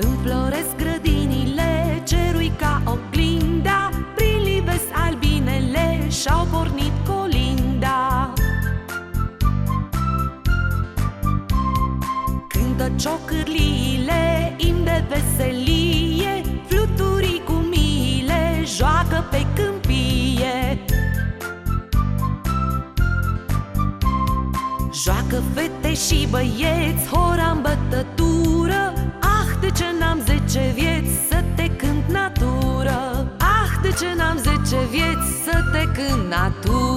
Înfloresc grădinile, cerui ca oglinda Prilivesc albinele și-au pornit colinda. Cântă ciocârliile, im de veselie Fluturii cu miile, joacă pe câmpie. Joacă fete și băieți, hora cânt natură Ah, de ce n-am zece vieți să te cânt natură